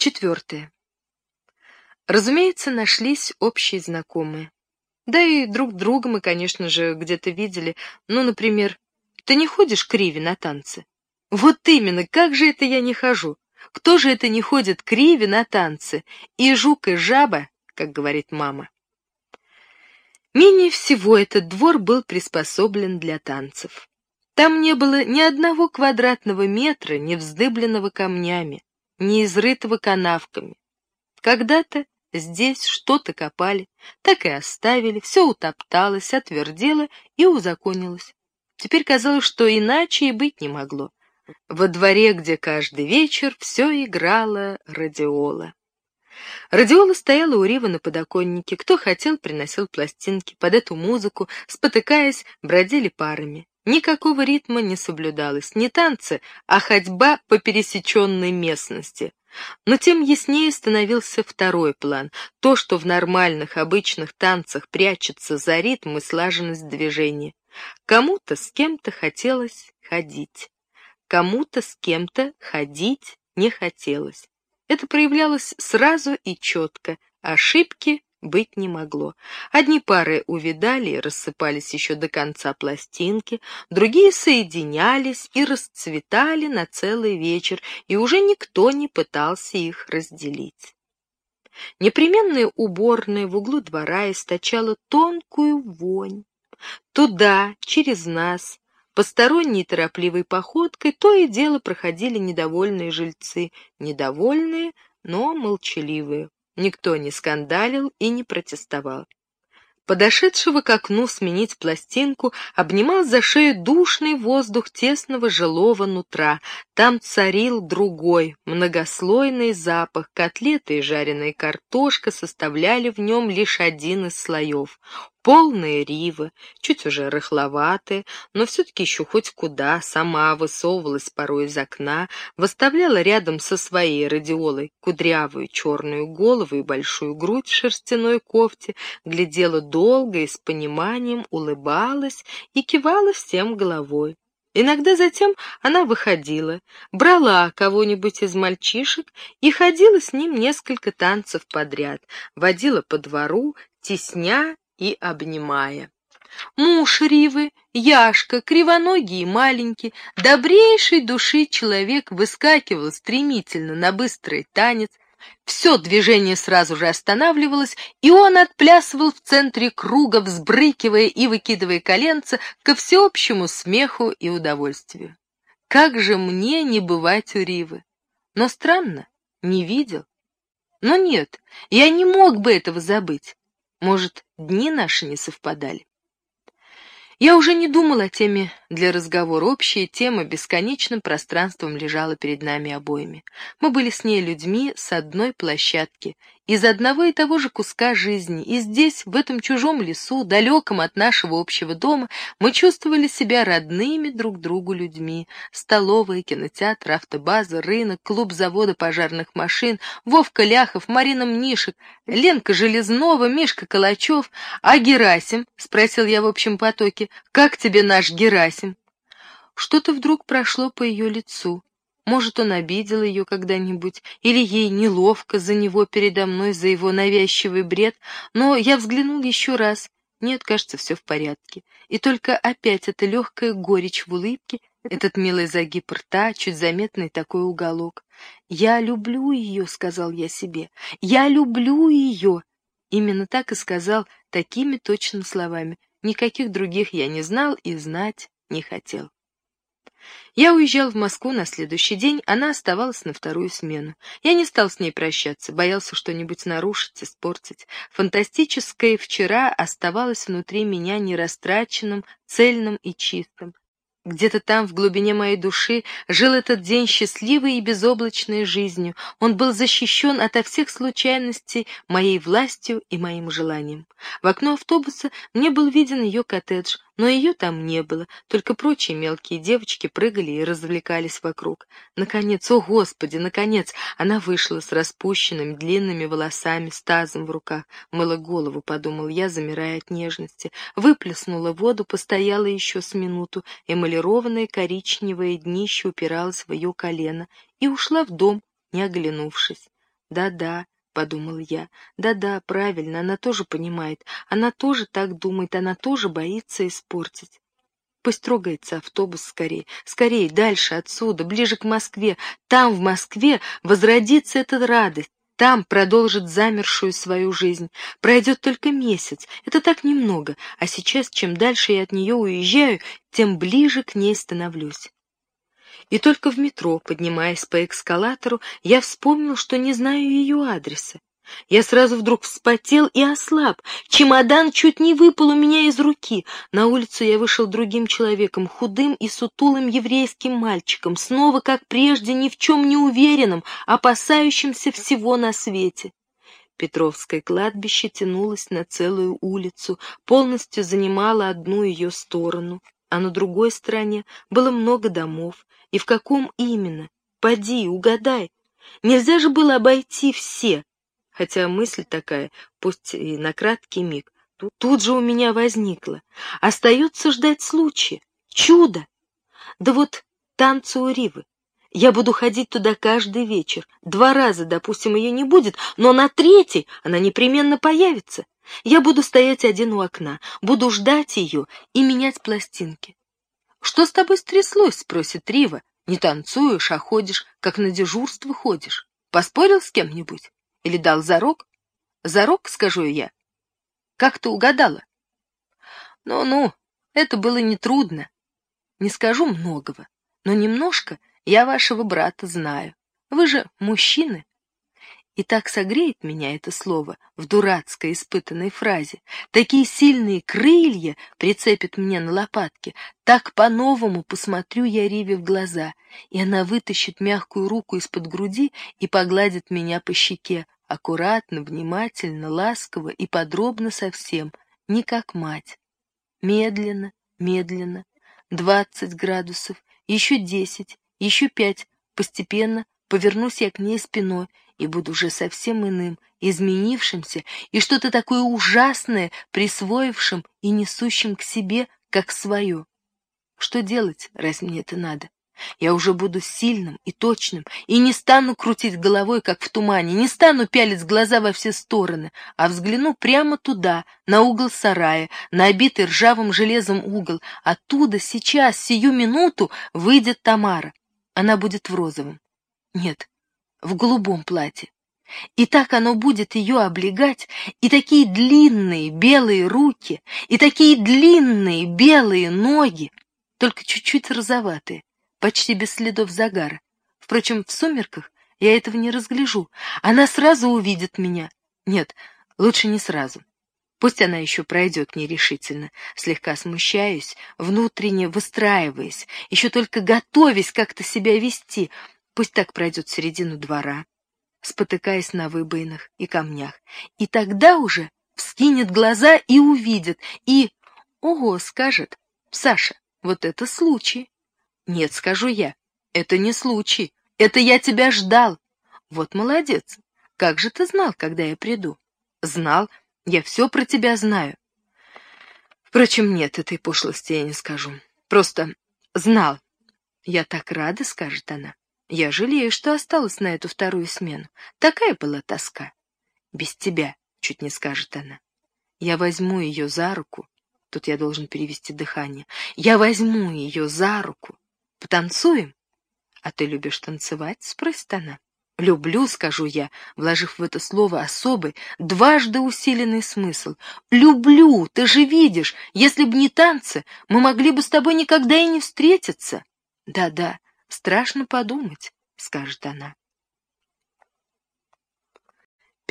Четвертое. Разумеется, нашлись общие знакомые. Да и друг друга мы, конечно же, где-то видели. Ну, например, ты не ходишь к на танцы? Вот именно, как же это я не хожу? Кто же это не ходит к на танцы? И жук, и жаба, как говорит мама. Менее всего этот двор был приспособлен для танцев. Там не было ни одного квадратного метра, не вздыбленного камнями, не изрытого канавками. Когда-то здесь что-то копали, так и оставили, все утопталось, отвердело и узаконилось. Теперь казалось, что иначе и быть не могло. Во дворе, где каждый вечер все играла радиола. Радиола стояла у Ривы на подоконнике. Кто хотел, приносил пластинки. Под эту музыку, спотыкаясь, бродили парами. Никакого ритма не соблюдалось, не танцы, а ходьба по пересеченной местности. Но тем яснее становился второй план, то, что в нормальных, обычных танцах прячется за ритм и слаженность движения. Кому-то с кем-то хотелось ходить, кому-то с кем-то ходить не хотелось. Это проявлялось сразу и четко, ошибки быть не могло. Одни пары увидали и рассыпались еще до конца пластинки, другие соединялись и расцветали на целый вечер, и уже никто не пытался их разделить. Непременная уборная в углу двора источала тонкую вонь. Туда, через нас, посторонней торопливой походкой, то и дело проходили недовольные жильцы, недовольные, но молчаливые. Никто не скандалил и не протестовал. Подошедшего к окну сменить пластинку обнимал за шею душный воздух тесного жилого нутра. Там царил другой, многослойный запах. Котлеты и жареная картошка составляли в нем лишь один из слоев полные ривы, чуть уже рыхловатые, но все-таки еще хоть куда, сама высовывалась порой из окна, выставляла рядом со своей радиолой кудрявую черную голову и большую грудь в шерстяной кофте, глядела долго и с пониманием улыбалась и кивала всем головой. Иногда затем она выходила, брала кого-нибудь из мальчишек и ходила с ним несколько танцев подряд, водила по двору, тесня и обнимая. Муж Ривы, Яшка, кривоногий и маленький, добрейшей души человек выскакивал стремительно на быстрый танец, все движение сразу же останавливалось, и он отплясывал в центре круга, взбрыкивая и выкидывая коленца ко всеобщему смеху и удовольствию. Как же мне не бывать у Ривы? Но странно, не видел. Но нет, я не мог бы этого забыть. Может, дни наши не совпадали? Я уже не думал о теме для разговора. Общая тема бесконечным пространством лежала перед нами обоими. Мы были с ней людьми с одной площадки, из одного и того же куска жизни, и здесь, в этом чужом лесу, далеком от нашего общего дома, мы чувствовали себя родными друг другу людьми. Столовая, кинотеатр, автобаза, рынок, клуб завода пожарных машин, Вовка Ляхов, Марина Мнишек, Ленка Железнова, Мишка Калачев. «А Герасим?» — спросил я в общем потоке. «Как тебе наш Герасим?» Что-то вдруг прошло по ее лицу. Может, он обидел ее когда-нибудь, или ей неловко за него передо мной, за его навязчивый бред, но я взглянул еще раз. Нет, кажется, все в порядке. И только опять эта легкая горечь в улыбке, этот милый загиб рта, чуть заметный такой уголок. «Я люблю ее», — сказал я себе, — «я люблю ее». Именно так и сказал, такими точно словами. Никаких других я не знал и знать не хотел. Я уезжал в Москву на следующий день, она оставалась на вторую смену. Я не стал с ней прощаться, боялся что-нибудь нарушить, испортить. Фантастическое вчера оставалось внутри меня нерастраченным, цельным и чистым. Где-то там, в глубине моей души, жил этот день счастливой и безоблачной жизнью. Он был защищен ото всех случайностей моей властью и моим желанием. В окно автобуса мне был виден ее коттедж, но ее там не было, только прочие мелкие девочки прыгали и развлекались вокруг. Наконец, о господи, наконец, она вышла с распущенными длинными волосами, с тазом в руках. Мыла голову, подумал я, замирая от нежности. Выплеснула воду, постояла еще с минуту, эмалированное коричневое днище упиралось в ее колено и ушла в дом, не оглянувшись. Да-да, — подумал я. «Да-да, правильно, она тоже понимает, она тоже так думает, она тоже боится испортить. Пусть трогается автобус скорее, скорее, дальше, отсюда, ближе к Москве. Там, в Москве, возродится эта радость, там продолжит замершую свою жизнь. Пройдет только месяц, это так немного, а сейчас, чем дальше я от нее уезжаю, тем ближе к ней становлюсь. И только в метро, поднимаясь по эскалатору, я вспомнил, что не знаю ее адреса. Я сразу вдруг вспотел и ослаб. Чемодан чуть не выпал у меня из руки. На улицу я вышел другим человеком, худым и сутулым еврейским мальчиком, снова, как прежде, ни в чем не уверенным, опасающимся всего на свете. Петровское кладбище тянулось на целую улицу, полностью занимало одну ее сторону, а на другой стороне было много домов, и в каком именно? Поди, угадай. Нельзя же было обойти все. Хотя мысль такая, пусть и на краткий миг, тут же у меня возникла. Остается ждать случая. Чудо! Да вот танцы у Ривы. Я буду ходить туда каждый вечер. Два раза, допустим, ее не будет, но на третий она непременно появится. Я буду стоять один у окна, буду ждать ее и менять пластинки. «Что с тобой стряслось?» — спросит Рива. «Не танцуешь, а ходишь, как на дежурство ходишь. Поспорил с кем-нибудь? Или дал зарок?» «Зарок, скажу я». «Как ты угадала?» «Ну-ну, это было нетрудно. Не скажу многого, но немножко я вашего брата знаю. Вы же мужчины, и так согреет меня это слово в дурацкой испытанной фразе, такие сильные крылья прицепят мне на лопатки, так по-новому посмотрю я Риве в глаза, и она вытащит мягкую руку из-под груди и погладит меня по щеке, аккуратно, внимательно, ласково и подробно совсем, не как мать. Медленно, медленно, двадцать градусов, еще десять, еще пять, постепенно повернусь я к ней спиной и буду уже совсем иным, изменившимся и что-то такое ужасное присвоившим и несущим к себе, как свое. Что делать, раз мне это надо? Я уже буду сильным и точным, и не стану крутить головой, как в тумане, не стану пялить глаза во все стороны, а взгляну прямо туда, на угол сарая, на обитый ржавым железом угол. Оттуда сейчас, сию минуту, выйдет Тамара. Она будет в розовом. Нет, в голубом платье. И так оно будет ее облегать, и такие длинные белые руки, и такие длинные белые ноги, только чуть-чуть розоватые, почти без следов загара. Впрочем, в сумерках я этого не разгляжу. Она сразу увидит меня. Нет, лучше не сразу. Пусть она еще пройдет нерешительно, слегка смущаясь, внутренне выстраиваясь, еще только готовясь как-то себя вести, Пусть так пройдет середину двора, спотыкаясь на выбоинах и камнях, и тогда уже вскинет глаза и увидит, и... Ого, скажет, Саша, вот это случай. Нет, скажу я, это не случай, это я тебя ждал. Вот молодец, как же ты знал, когда я приду? Знал, я все про тебя знаю. Впрочем, нет, этой пошлости я не скажу. Просто знал. Я так рада, скажет она. Я жалею, что осталась на эту вторую смену. Такая была тоска. Без тебя, чуть не скажет она. Я возьму ее за руку. Тут я должен перевести дыхание. Я возьму ее за руку. Потанцуем? А ты любишь танцевать? Спросит она. «Люблю», — скажу я, вложив в это слово особый, дважды усиленный смысл. «Люблю, ты же видишь, если б не танцы, мы могли бы с тобой никогда и не встретиться». «Да-да, Страшно подумать, скажет она.